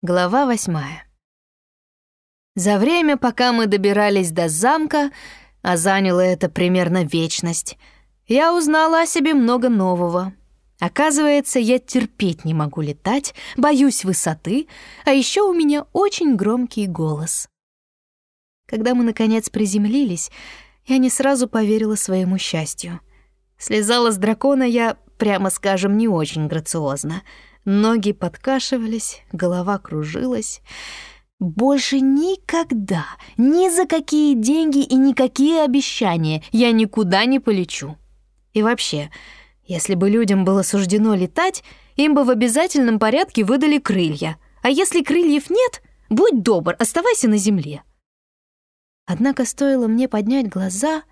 Глава восьмая. За время, пока мы добирались до замка, а заняло это примерно вечность, я узнала о себе много нового. Оказывается, я терпеть не могу летать, боюсь высоты, а еще у меня очень громкий голос. Когда мы, наконец, приземлились, я не сразу поверила своему счастью. Слезала с дракона я, прямо скажем, не очень грациозно — Ноги подкашивались, голова кружилась. Больше никогда, ни за какие деньги и никакие обещания я никуда не полечу. И вообще, если бы людям было суждено летать, им бы в обязательном порядке выдали крылья. А если крыльев нет, будь добр, оставайся на земле. Однако стоило мне поднять глаза,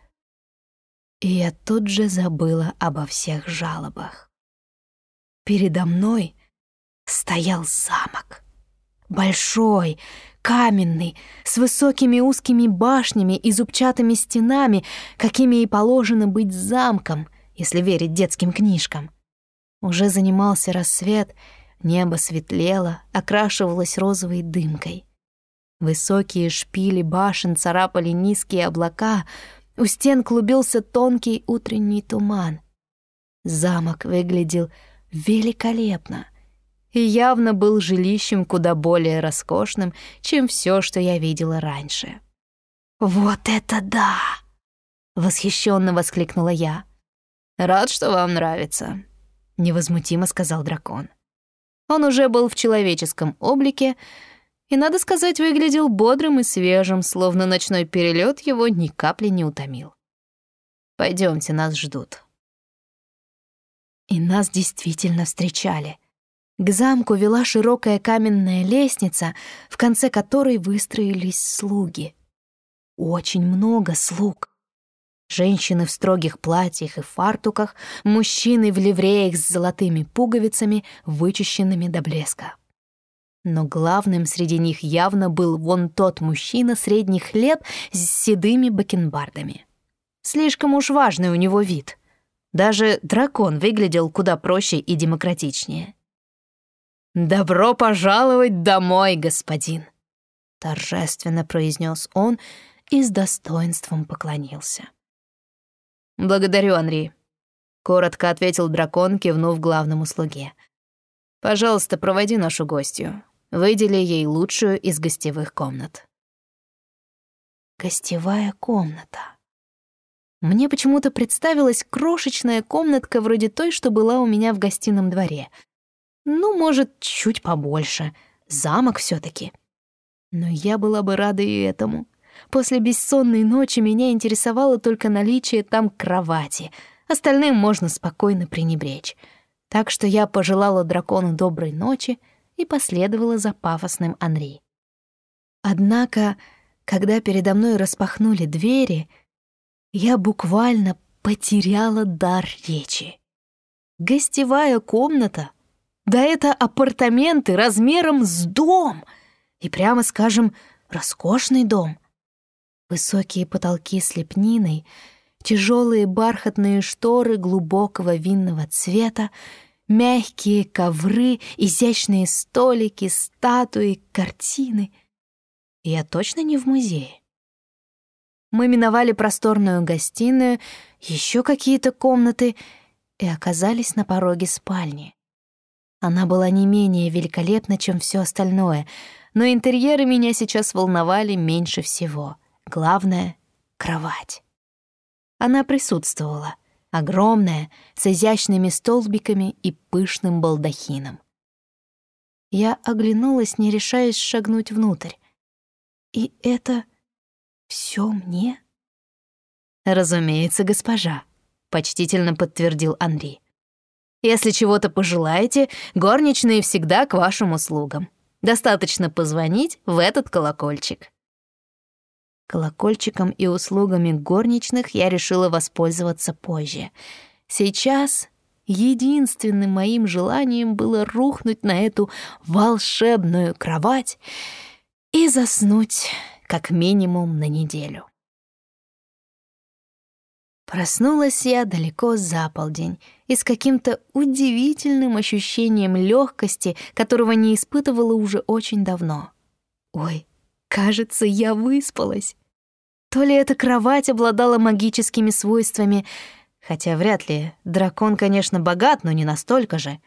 и я тут же забыла обо всех жалобах. Передо мной стоял замок. Большой, каменный, с высокими узкими башнями и зубчатыми стенами, какими и положено быть замком, если верить детским книжкам. Уже занимался рассвет, небо светлело, окрашивалось розовой дымкой. Высокие шпили башен царапали низкие облака, у стен клубился тонкий утренний туман. Замок выглядел великолепно — и явно был жилищем куда более роскошным, чем все, что я видела раньше. «Вот это да!» — восхищенно воскликнула я. «Рад, что вам нравится», — невозмутимо сказал дракон. Он уже был в человеческом облике и, надо сказать, выглядел бодрым и свежим, словно ночной перелет его ни капли не утомил. Пойдемте, нас ждут. И нас действительно встречали — к замку вела широкая каменная лестница, в конце которой выстроились слуги. Очень много слуг. Женщины в строгих платьях и фартуках, мужчины в ливреях с золотыми пуговицами, вычищенными до блеска. Но главным среди них явно был вон тот мужчина средних лет с седыми бакенбардами. Слишком уж важный у него вид. Даже дракон выглядел куда проще и демократичнее. «Добро пожаловать домой, господин!» Торжественно произнес он и с достоинством поклонился. «Благодарю, Анри», — коротко ответил дракон, кивнув главному слуге. «Пожалуйста, проводи нашу гостью. Выдели ей лучшую из гостевых комнат». Гостевая комната. Мне почему-то представилась крошечная комнатка вроде той, что была у меня в гостином дворе — ну, может, чуть побольше. Замок все таки Но я была бы рада и этому. После бессонной ночи меня интересовало только наличие там кровати. Остальным можно спокойно пренебречь. Так что я пожелала дракону доброй ночи и последовала за пафосным Анри. Однако, когда передо мной распахнули двери, я буквально потеряла дар речи. Гостевая комната да это апартаменты размером с дом. И прямо скажем, роскошный дом. Высокие потолки с лепниной, тяжелые бархатные шторы глубокого винного цвета, мягкие ковры, изящные столики, статуи, картины. Я точно не в музее. Мы миновали просторную гостиную, еще какие-то комнаты и оказались на пороге спальни. Она была не менее великолепна, чем все остальное, но интерьеры меня сейчас волновали меньше всего. Главное — кровать. Она присутствовала, огромная, с изящными столбиками и пышным балдахином. Я оглянулась, не решаясь шагнуть внутрь. И это все мне? Разумеется, госпожа, почтительно подтвердил Андрей. Если чего-то пожелаете, горничные всегда к вашим услугам. Достаточно позвонить в этот колокольчик. Колокольчиком и услугами горничных я решила воспользоваться позже. Сейчас единственным моим желанием было рухнуть на эту волшебную кровать и заснуть как минимум на неделю. Проснулась я далеко за полдень и с каким-то удивительным ощущением легкости, которого не испытывала уже очень давно. Ой, кажется, я выспалась. То ли эта кровать обладала магическими свойствами, хотя вряд ли. Дракон, конечно, богат, но не настолько же.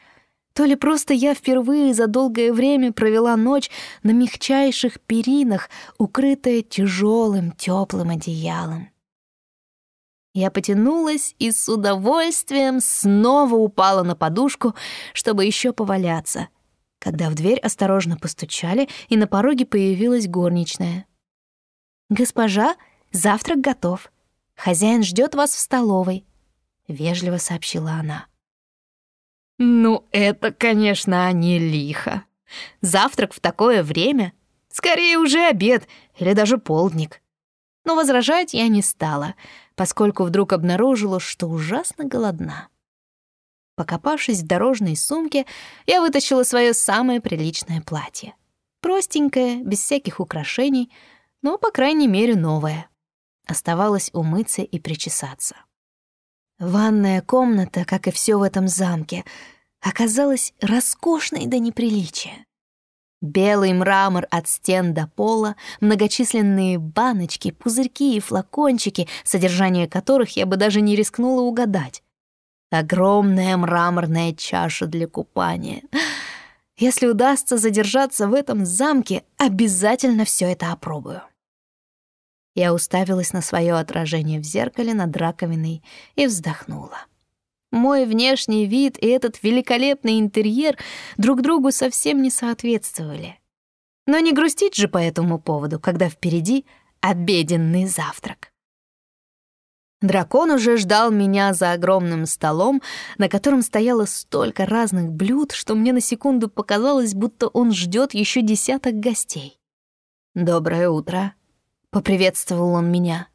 То ли просто я впервые за долгое время провела ночь на мягчайших перинах, укрытая тяжелым теплым одеялом. Я потянулась и с удовольствием снова упала на подушку, чтобы еще поваляться, когда в дверь осторожно постучали, и на пороге появилась горничная. «Госпожа, завтрак готов. Хозяин ждет вас в столовой», — вежливо сообщила она. «Ну, это, конечно, не лихо. Завтрак в такое время? Скорее уже обед или даже полдник». Но возражать я не стала — поскольку вдруг обнаружила, что ужасно голодна. Покопавшись в дорожной сумке, я вытащила свое самое приличное платье. Простенькое, без всяких украшений, но, по крайней мере, новое. Оставалось умыться и причесаться. Ванная комната, как и все в этом замке, оказалась роскошной до неприличия. Белый мрамор от стен до пола, многочисленные баночки, пузырьки и флакончики, содержание которых я бы даже не рискнула угадать. Огромная мраморная чаша для купания. Если удастся задержаться в этом замке, обязательно все это опробую. Я уставилась на свое отражение в зеркале над раковиной и вздохнула. Мой внешний вид и этот великолепный интерьер друг другу совсем не соответствовали. Но не грустить же по этому поводу, когда впереди обеденный завтрак. Дракон уже ждал меня за огромным столом, на котором стояло столько разных блюд, что мне на секунду показалось, будто он ждет еще десяток гостей. «Доброе утро», — поприветствовал он меня.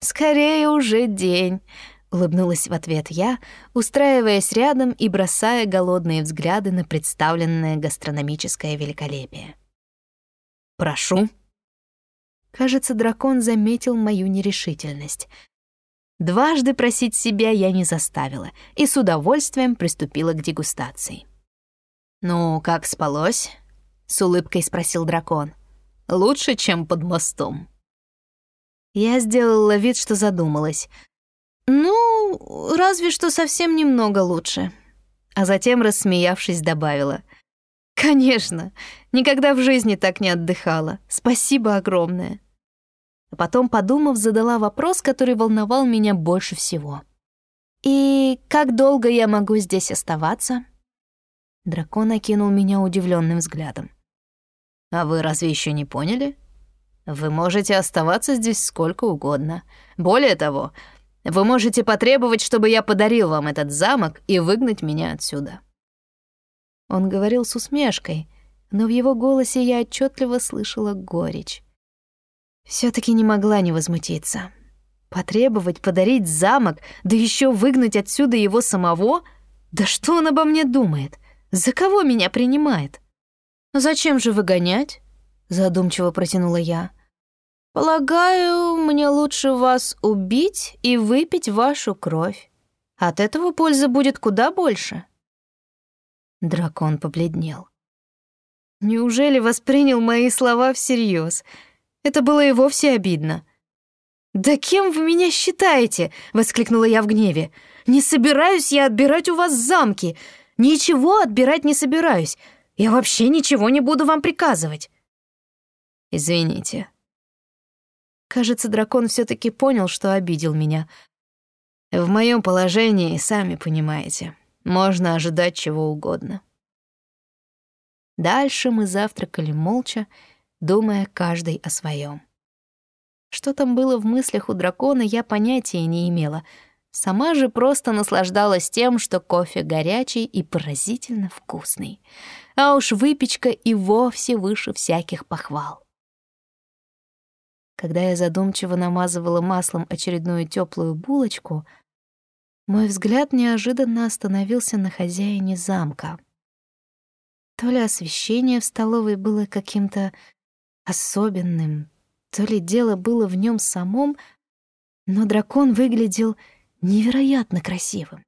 «Скорее уже день», Улыбнулась в ответ я, устраиваясь рядом и бросая голодные взгляды на представленное гастрономическое великолепие. «Прошу». Кажется, дракон заметил мою нерешительность. Дважды просить себя я не заставила и с удовольствием приступила к дегустации. «Ну, как спалось?» — с улыбкой спросил дракон. «Лучше, чем под мостом». Я сделала вид, что задумалась — «Ну, разве что совсем немного лучше». А затем, рассмеявшись, добавила. «Конечно, никогда в жизни так не отдыхала. Спасибо огромное». А потом, подумав, задала вопрос, который волновал меня больше всего. «И как долго я могу здесь оставаться?» Дракон окинул меня удивленным взглядом. «А вы разве еще не поняли? Вы можете оставаться здесь сколько угодно. Более того, вы можете потребовать, чтобы я подарил вам этот замок и выгнать меня отсюда». Он говорил с усмешкой, но в его голосе я отчетливо слышала горечь. все таки не могла не возмутиться. Потребовать подарить замок, да еще выгнать отсюда его самого? Да что он обо мне думает? За кого меня принимает? «Зачем же выгонять?» — задумчиво протянула я. «Полагаю, мне лучше вас убить и выпить вашу кровь. От этого пользы будет куда больше». Дракон побледнел. Неужели воспринял мои слова всерьез? Это было и вовсе обидно. «Да кем вы меня считаете?» — воскликнула я в гневе. «Не собираюсь я отбирать у вас замки. Ничего отбирать не собираюсь. Я вообще ничего не буду вам приказывать». «Извините», Кажется, дракон все таки понял, что обидел меня. В моем положении, сами понимаете, можно ожидать чего угодно. Дальше мы завтракали молча, думая каждый о своем. Что там было в мыслях у дракона, я понятия не имела. Сама же просто наслаждалась тем, что кофе горячий и поразительно вкусный. А уж выпечка и вовсе выше всяких похвал. Когда я задумчиво намазывала маслом очередную теплую булочку, мой взгляд неожиданно остановился на хозяине замка. То ли освещение в столовой было каким-то особенным, то ли дело было в нем самом, Но дракон выглядел невероятно красивым.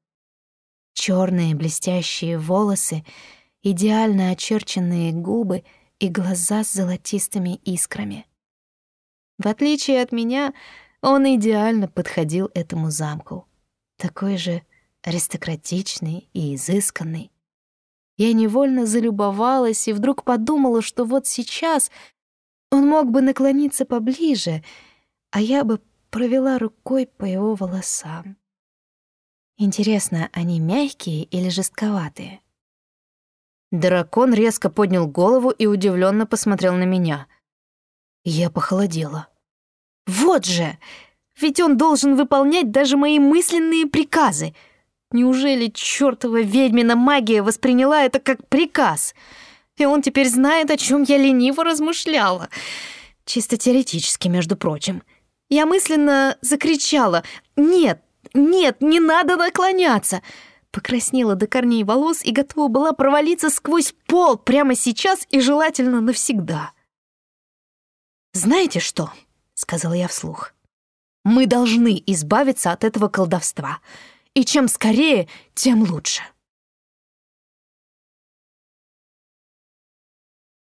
Черные блестящие волосы, идеально очерченные губы и глаза с золотистыми искрами. В отличие от меня, он идеально подходил этому замку. Такой же аристократичный и изысканный. Я невольно залюбовалась и вдруг подумала, что вот сейчас он мог бы наклониться поближе, а я бы провела рукой по его волосам. Интересно, они мягкие или жестковатые? Дракон резко поднял голову и удивленно посмотрел на меня. Я похолодела. «Вот же! Ведь он должен выполнять даже мои мысленные приказы!» Неужели чертова ведьмина магия восприняла это как приказ? И он теперь знает, о чем я лениво размышляла. Чисто теоретически, между прочим. Я мысленно закричала «Нет, нет, не надо наклоняться!» Покраснела до корней волос и готова была провалиться сквозь пол прямо сейчас и желательно навсегда. «Знаете что?» — сказала я вслух. «Мы должны избавиться от этого колдовства и чем скорее, тем лучше.